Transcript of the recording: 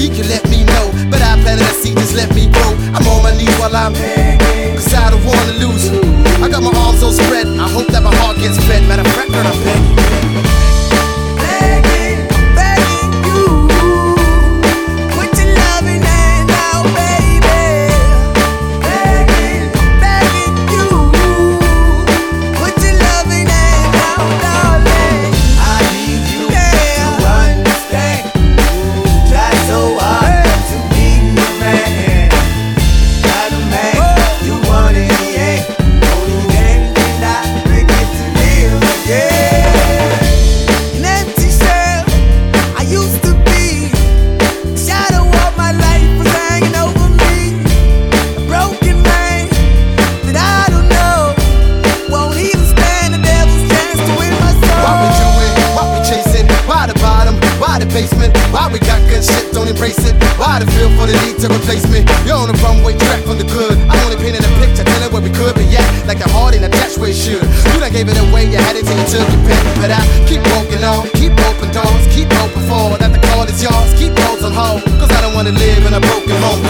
Seek you, let me know. But I planted a seed, just let me grow. I'm on my knees while I'm Cause I don't wanna lose. I got my arms all spread. I hope that my heart gets fed. Matter of fact, I'm begging. Begging, we got good shit, don't embrace it? Why the feel for the need to replace me? You're on the runway track from the good. I only painted a picture, telling where we could be at. Like a heart in a dash where it should. You done gave it away, you had it till you took your pick. But I keep walking on, keep open doors, keep open forward. That the call is yours, keep those on hold. Cause I don't wanna live in a broken home.